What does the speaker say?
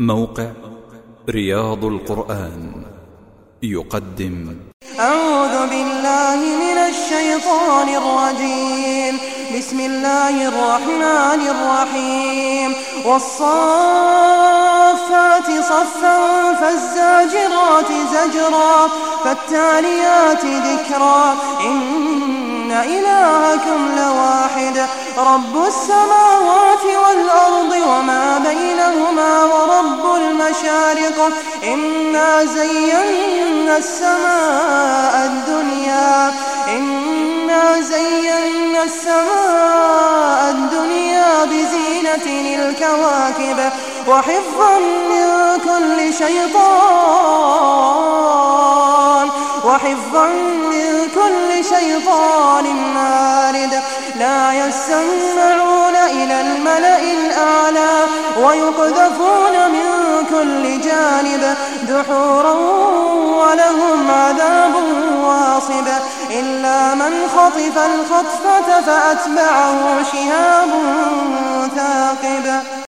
موقع رياض القرآن يقدم. أعوذ بالله من الشيطان الرجيم. بسم الله الرحمن الرحيم. والصافات صفا فالزاجرات زجرا فالتاليات ذكرا. إن إلهكم لواحد. رب السماوات والأرض ورب المشارق إنا زينا السماء الدنيا. إنا زينا السماء الدنيا بزينة الكواكب وحفظا من كل شيطان. وحفظا من كل شيطان مارد. لا يسمعون إلى الملأ الأعلى ويقذفون من كل جانب دحورا ولهم عذاب واصب. إلا من خطف الخطفة فأتبعه شهاب